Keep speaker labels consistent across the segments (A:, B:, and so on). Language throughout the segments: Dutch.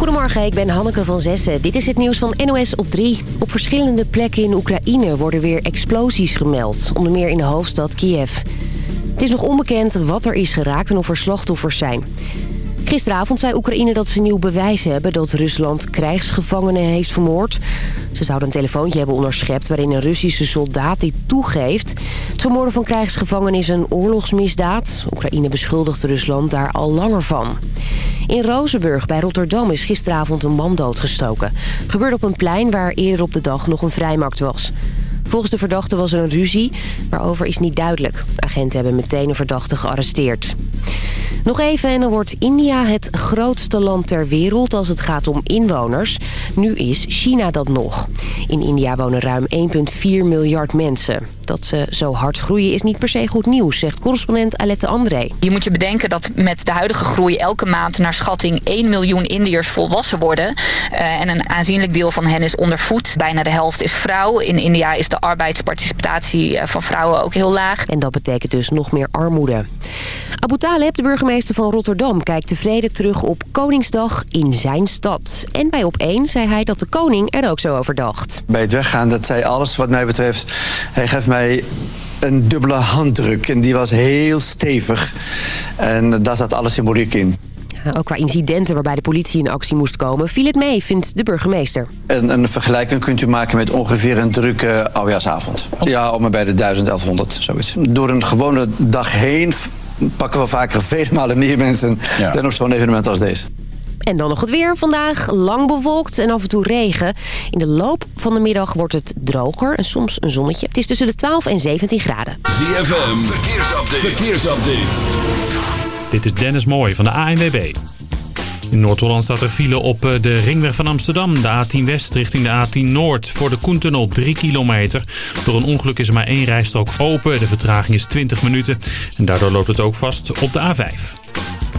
A: Goedemorgen, ik ben Hanneke van Zessen. Dit is het nieuws van NOS op 3. Op verschillende plekken in Oekraïne worden weer explosies gemeld. Onder meer in de hoofdstad Kiev. Het is nog onbekend wat er is geraakt en of er slachtoffers zijn. Gisteravond zei Oekraïne dat ze nieuw bewijs hebben dat Rusland krijgsgevangenen heeft vermoord. Ze zouden een telefoontje hebben onderschept waarin een Russische soldaat dit toegeeft. Het vermoorden van krijgsgevangenen is een oorlogsmisdaad. Oekraïne beschuldigt Rusland daar al langer van. In Rozenburg bij Rotterdam is gisteravond een man doodgestoken. gebeurde op een plein waar eerder op de dag nog een vrijmarkt was. Volgens de verdachte was er een ruzie, waarover is niet duidelijk. Agenten hebben meteen een verdachte gearresteerd. Nog even en dan wordt India het grootste land ter wereld als het gaat om inwoners. Nu is China dat nog. In India wonen ruim 1,4 miljard mensen. Dat ze zo hard groeien is niet per se goed nieuws, zegt correspondent Alette André.
B: Je moet je bedenken dat met de huidige groei elke maand naar schatting 1 miljoen Indiërs volwassen worden. Uh, en een aanzienlijk deel van hen is ondervoed. Bijna de helft is vrouw. In India is de arbeidsparticipatie eh, van vrouwen ook heel laag.
A: En dat betekent dus nog meer armoede. Abu Taleb, de burgemeester van Rotterdam, kijkt tevreden terug op Koningsdag in zijn stad. En bij Op1 zei hij dat de koning er ook zo over dacht.
C: Bij het weggaan, dat zei alles wat mij betreft. Hij geeft mij een dubbele handdruk en die was heel stevig. En daar zat alle symboliek in.
A: Ook qua incidenten waarbij de politie in actie moest komen... viel het mee, vindt de burgemeester.
C: Een, een vergelijking kunt u maken met ongeveer een drukke oudjaarsavond. Ja, om en bij de 1100, zoiets. Door een gewone dag heen pakken we vaker vele malen meer mensen... dan op zo'n evenement als deze.
A: En dan nog het weer. Vandaag lang bewolkt en af en toe regen. In de loop van de middag wordt het droger en soms een zonnetje. Het is tussen de 12 en 17 graden.
D: ZFM, verkeersupdate. verkeersupdate.
E: Dit is Dennis Mooij van de ANWB. In Noord-Holland staat er file op eh, de ringweg van Amsterdam. De A10 West richting de A10 Noord. Voor de Koentunnel 3 kilometer. Door een ongeluk is er maar één rijstrook open. De vertraging is 20 minuten. En daardoor loopt het ook vast op de A5.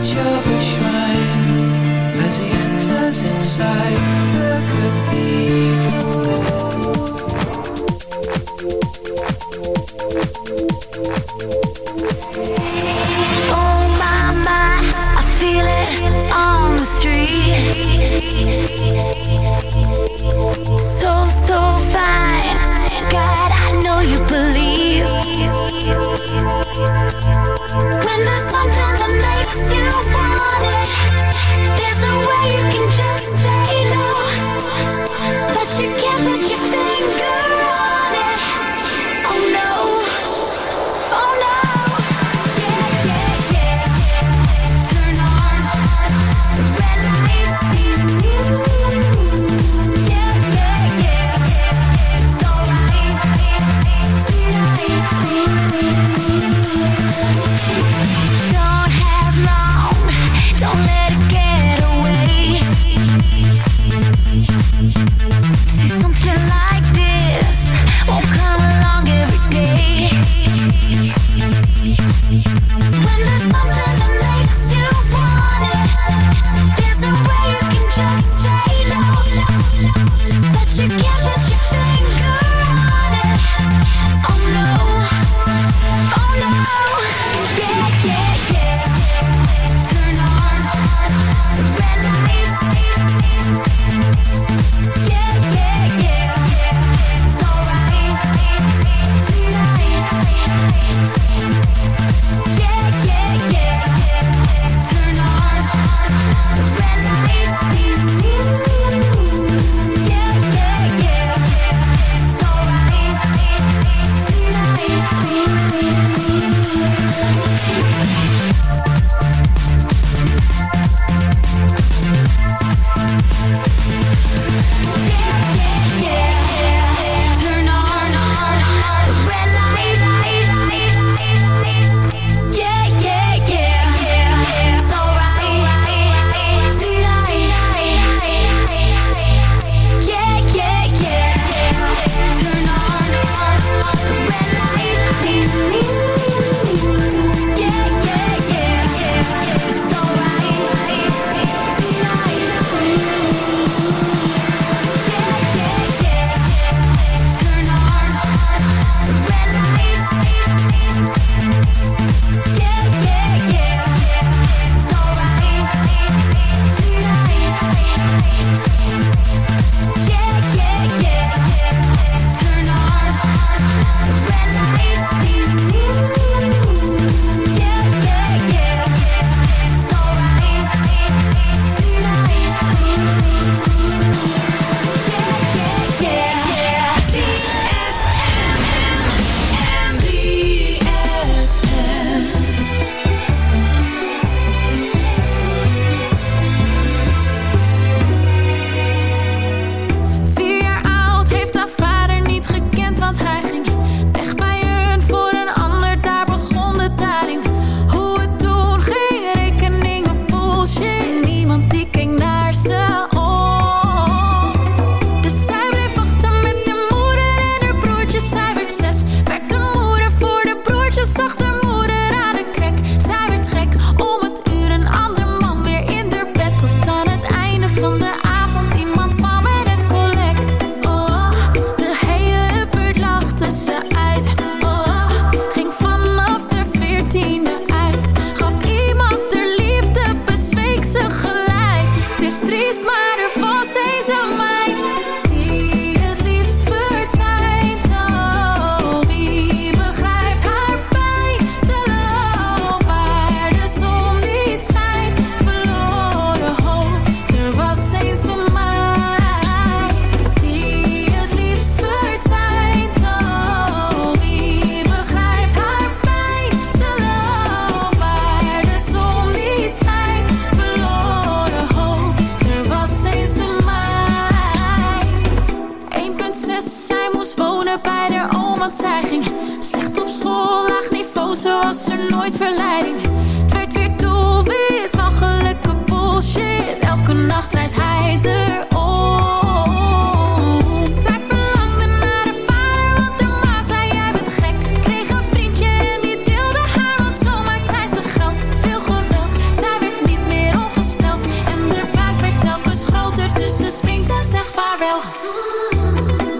F: of a
G: shrine as he enters inside.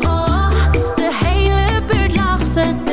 H: Oh,
I: de hele buurt eruit.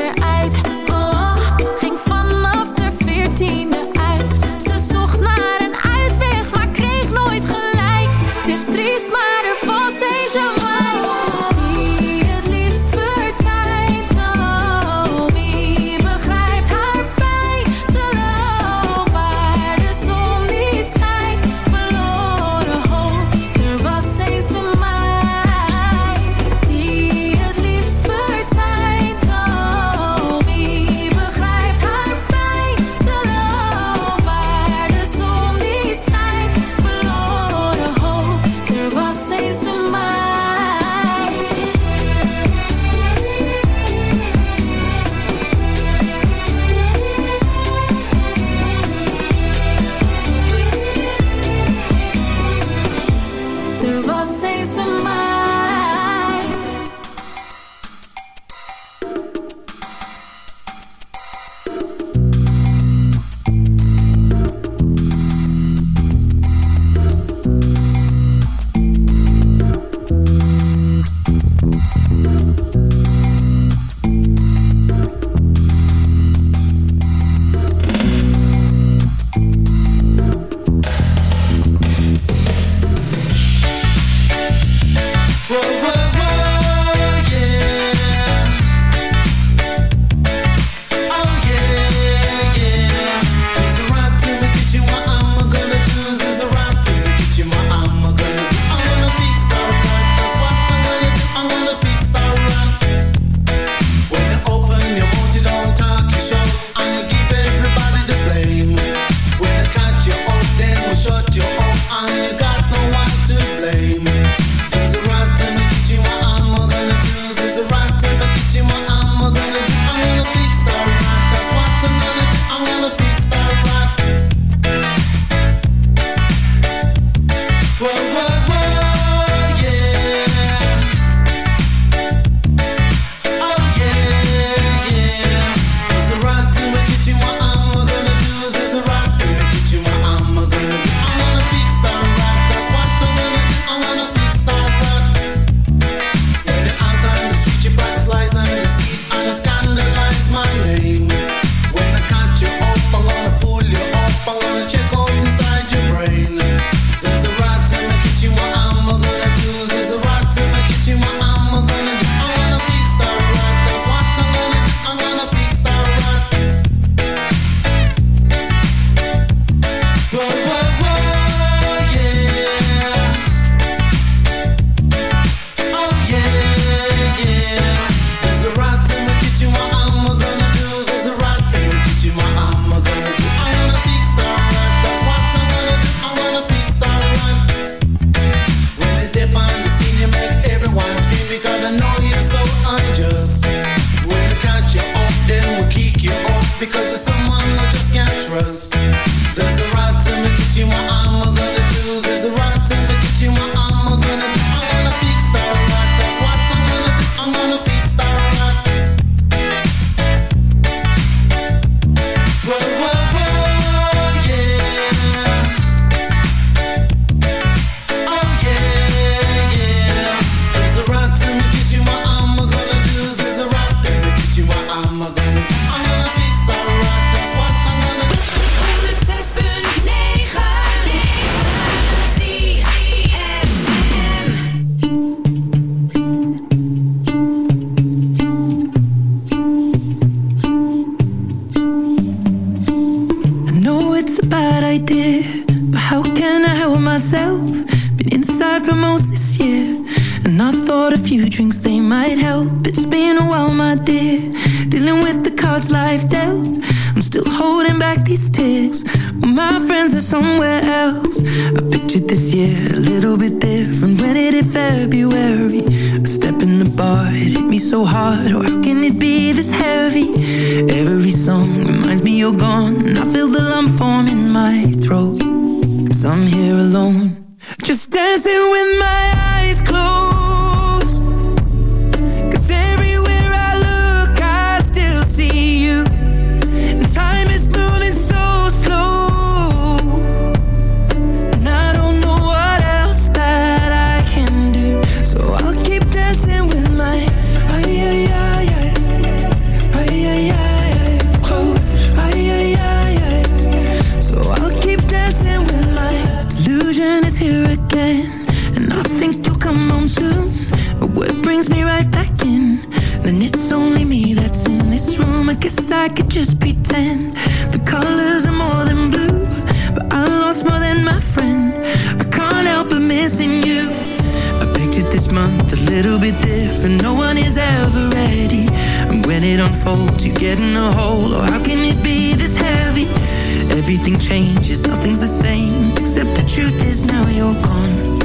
J: everything changes, nothing's the same Except the truth is now you're gone.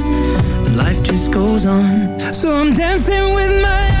J: Life just goes on. So I'm dancing with my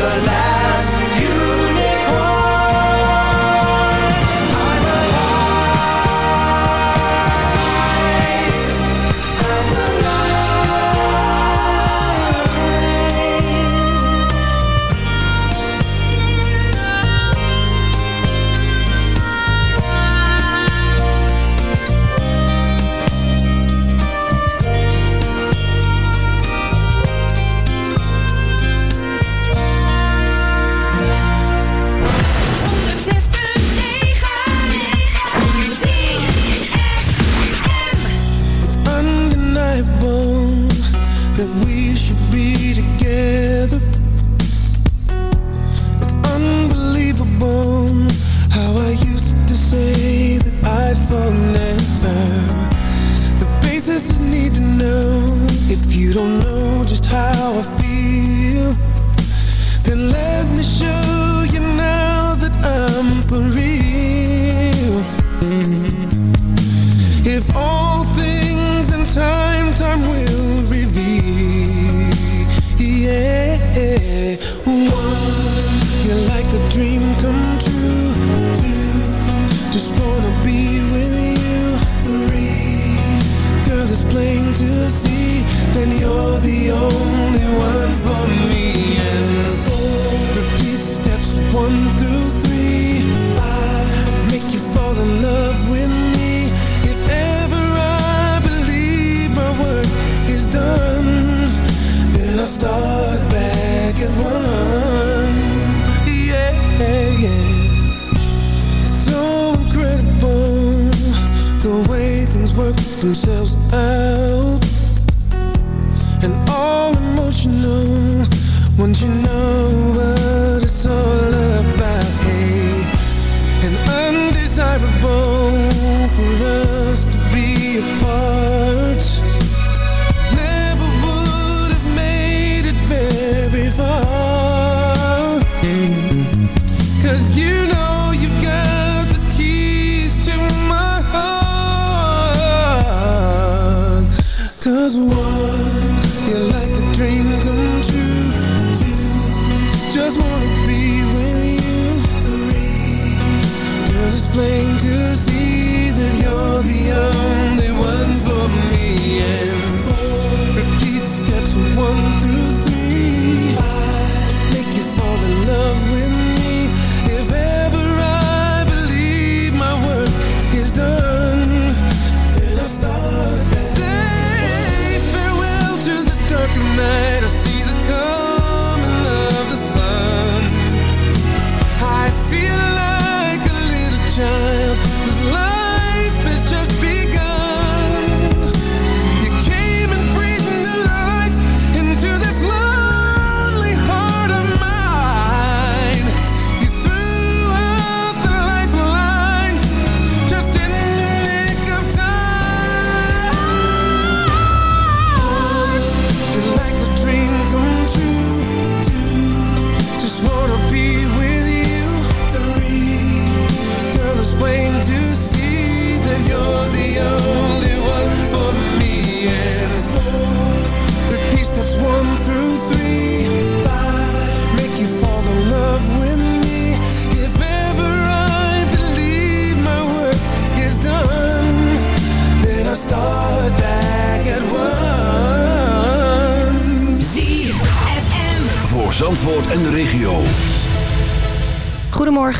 K: the last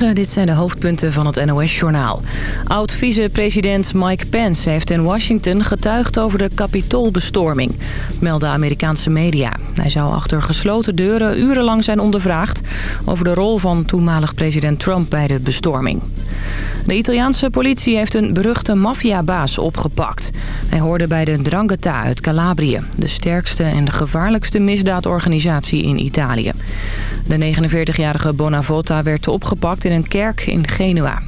L: Dit zijn de hoofdpunten van het NOS-journaal. Oud-vice-president Mike Pence heeft in Washington getuigd over de kapitoolbestorming, melden Amerikaanse media. Hij zou achter gesloten deuren urenlang zijn ondervraagd over de rol van toenmalig president Trump bij de bestorming. De Italiaanse politie heeft een beruchte maffiabaas opgepakt. Hij hoorde bij de Drangheta uit Calabrië, de sterkste en de gevaarlijkste misdaadorganisatie in Italië. De 49-jarige Bonavota werd opgepakt in een kerk in Genua.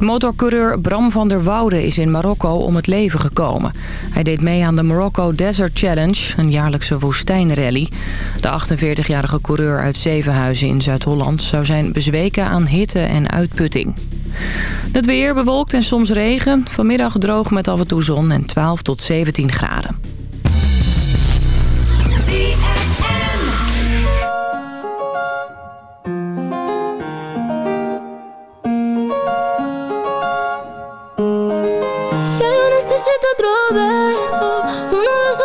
L: Motorcoureur Bram van der Woude is in Marokko om het leven gekomen. Hij deed mee aan de Morocco Desert Challenge, een jaarlijkse woestijnrally. De 48-jarige coureur uit Zevenhuizen in Zuid-Holland... zou zijn bezweken aan hitte en uitputting. Het weer bewolkt en soms regen. Vanmiddag droog met af en toe zon en 12 tot 17 graden.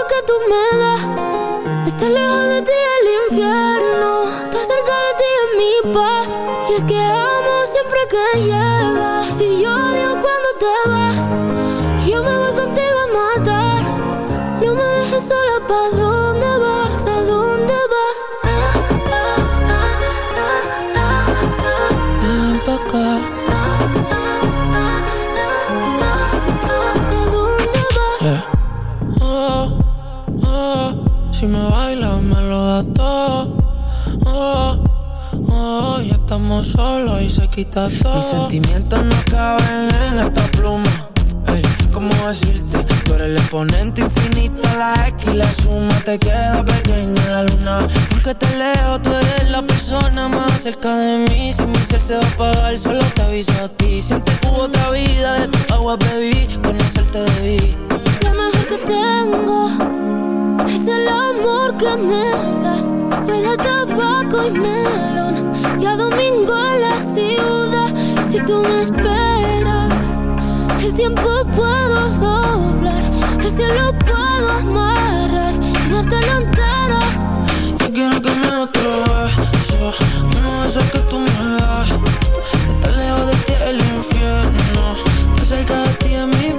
G: Que tú me. Estar lejos de ti el infierno. Estar cerca de ti es mi paz. Y es que amo siempre que llegas. Si yo odio cuando te vas,
J: quita todo. Mis sentimientos no caben en esta pluma. Ey, ¿cómo decirte? Tú eres el exponente infinito, la X y la suma te queda pequeña en la luna. Porque te leo, tú eres la persona más cerca de mí. Si mi ser se va a apagar, solo te aviso a ti. Siente que hubo otra vida, de tu agua bebí, conocerte debí.
G: Lo mejor que tengo es el amor que me das. Huele a tabaco y melón y a domingo en la ciudad. Y si tú me esperas, el tiempo puedo doblar, el cielo puedo amarrar y darte la entera.
J: Yo quiero que me otro beso Uno de esos que tú me das Estar lejos de ti el infierno Estar cerca de ti es mi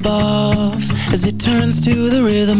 M: above. As it turns to the rhythm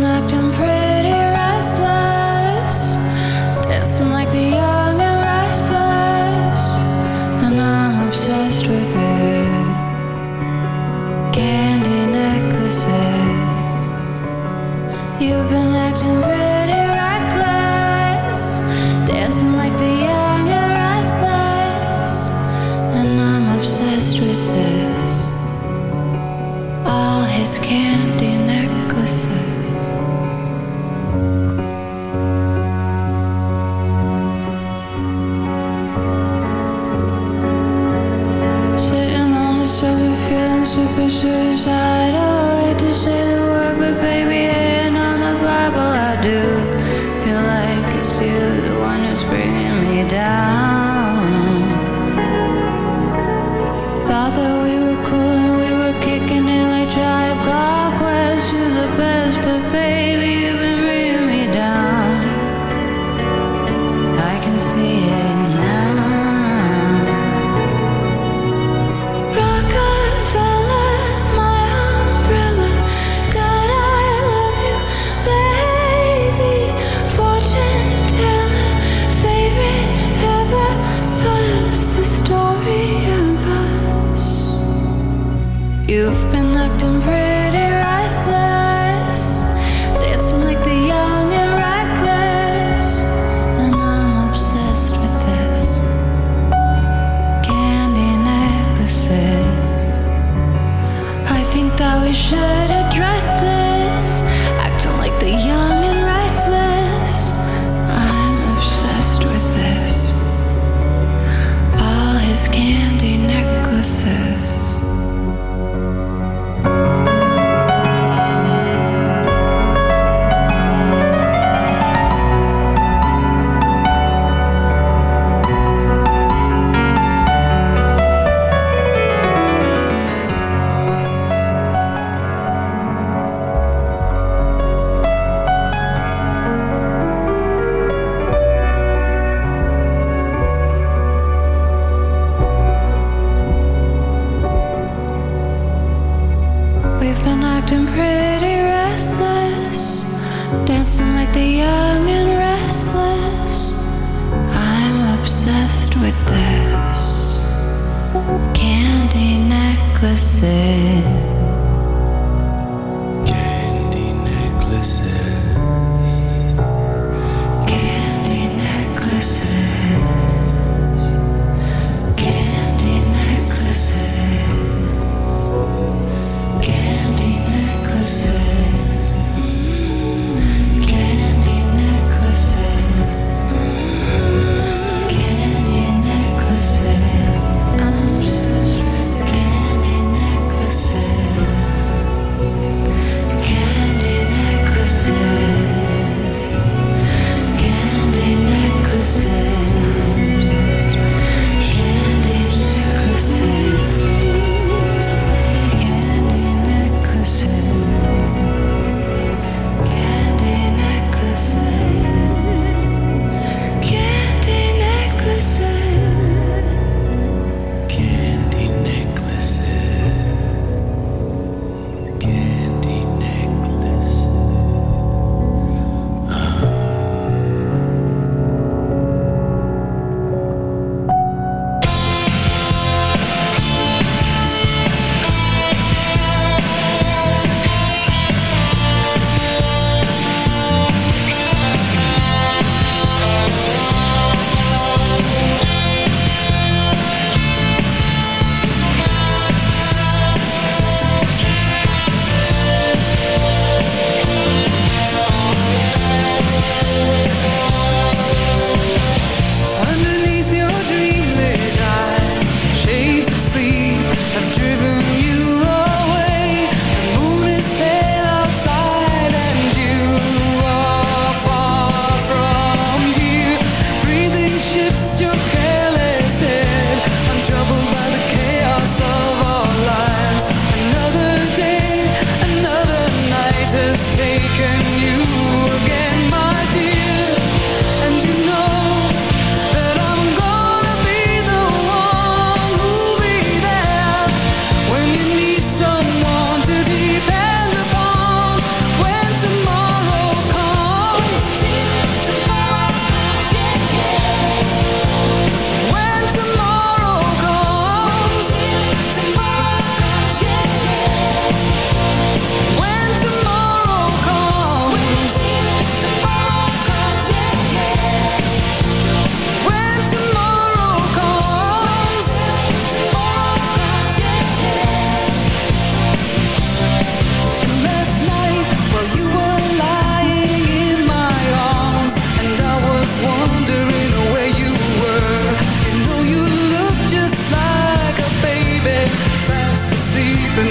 M: knocked and
N: prayed.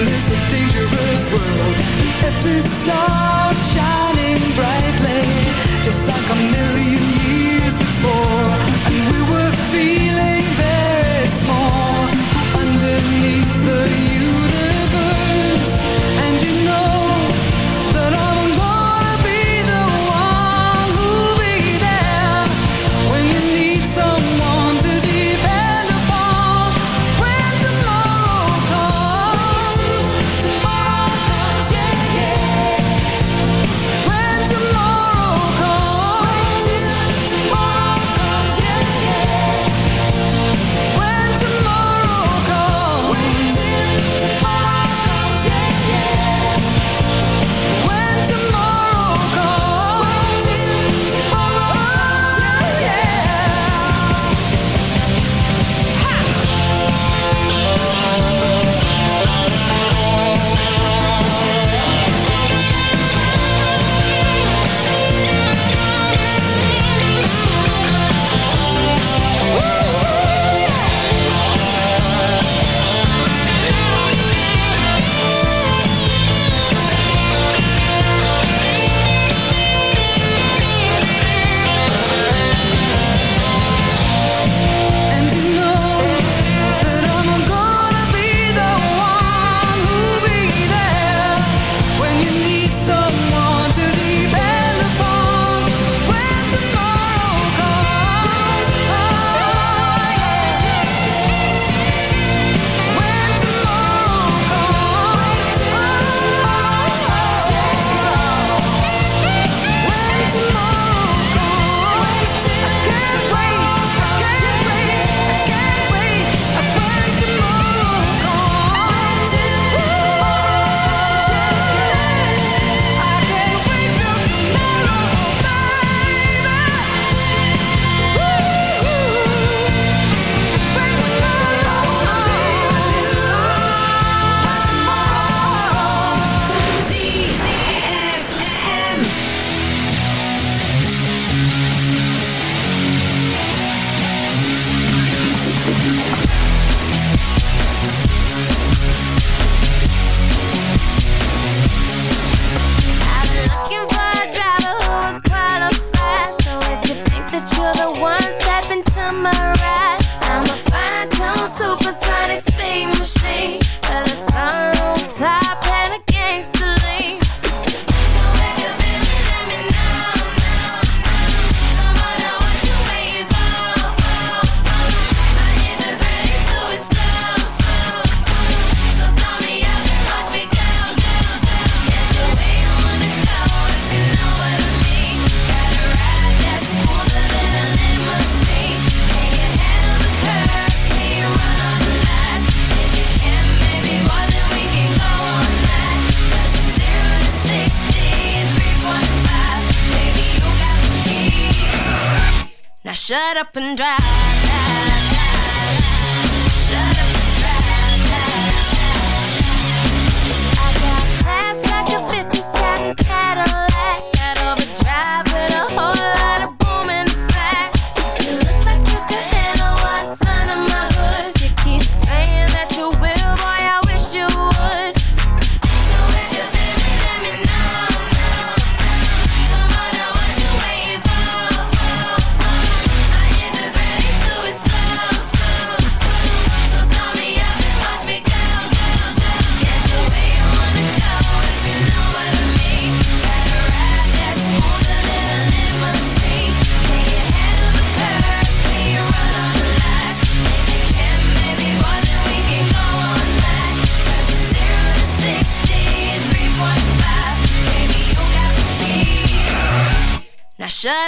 N: It's a
J: dangerous world. Every star
F: shines.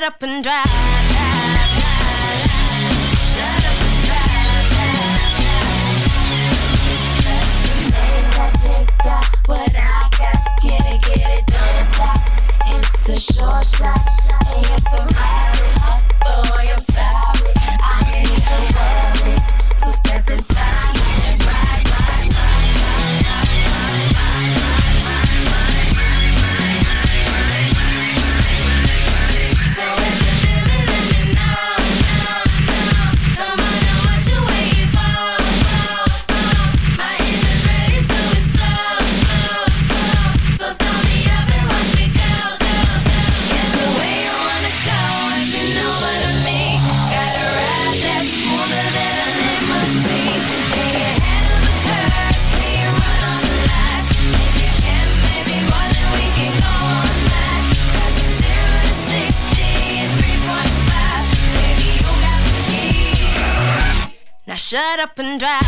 F: up and drive. right up and drive.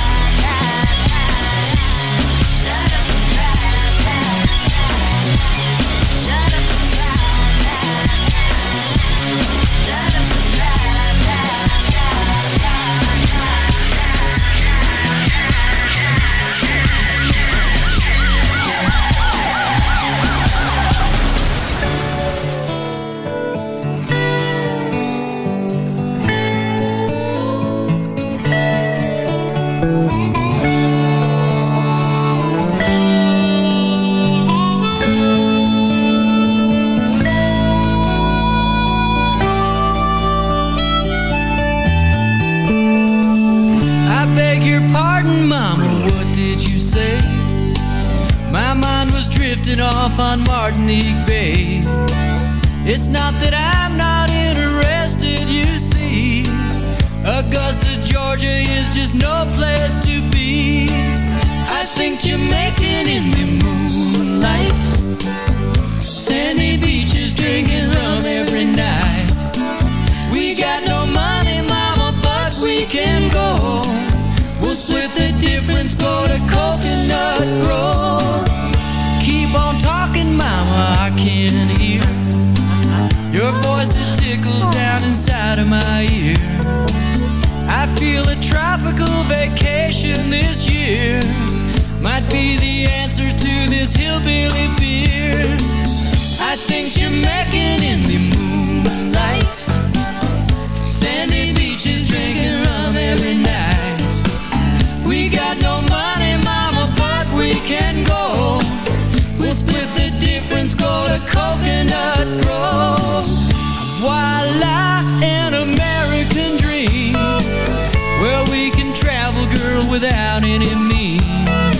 O: out any means.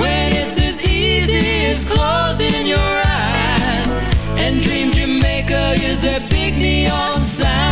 O: When it's as easy as closing your eyes and dream Jamaica is a big neon sign.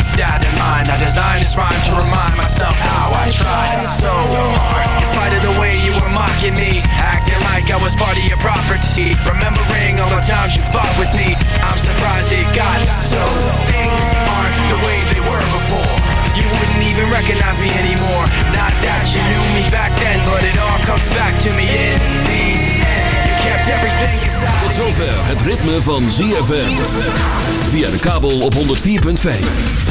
P: that in mind. I designed this rhyme to remind myself how I tried so hard. In spite of the way you were mocking me, acting like I was part of your property. Remembering all the times you fought with me, I'm surprised it got so. Things aren't the way they were before. You wouldn't even recognize me anymore. Not that you knew me back then, but it all comes back to me in the end. You kept everything inside.
D: Tot zover het ritme van ZFM. Via de kabel op 104.5.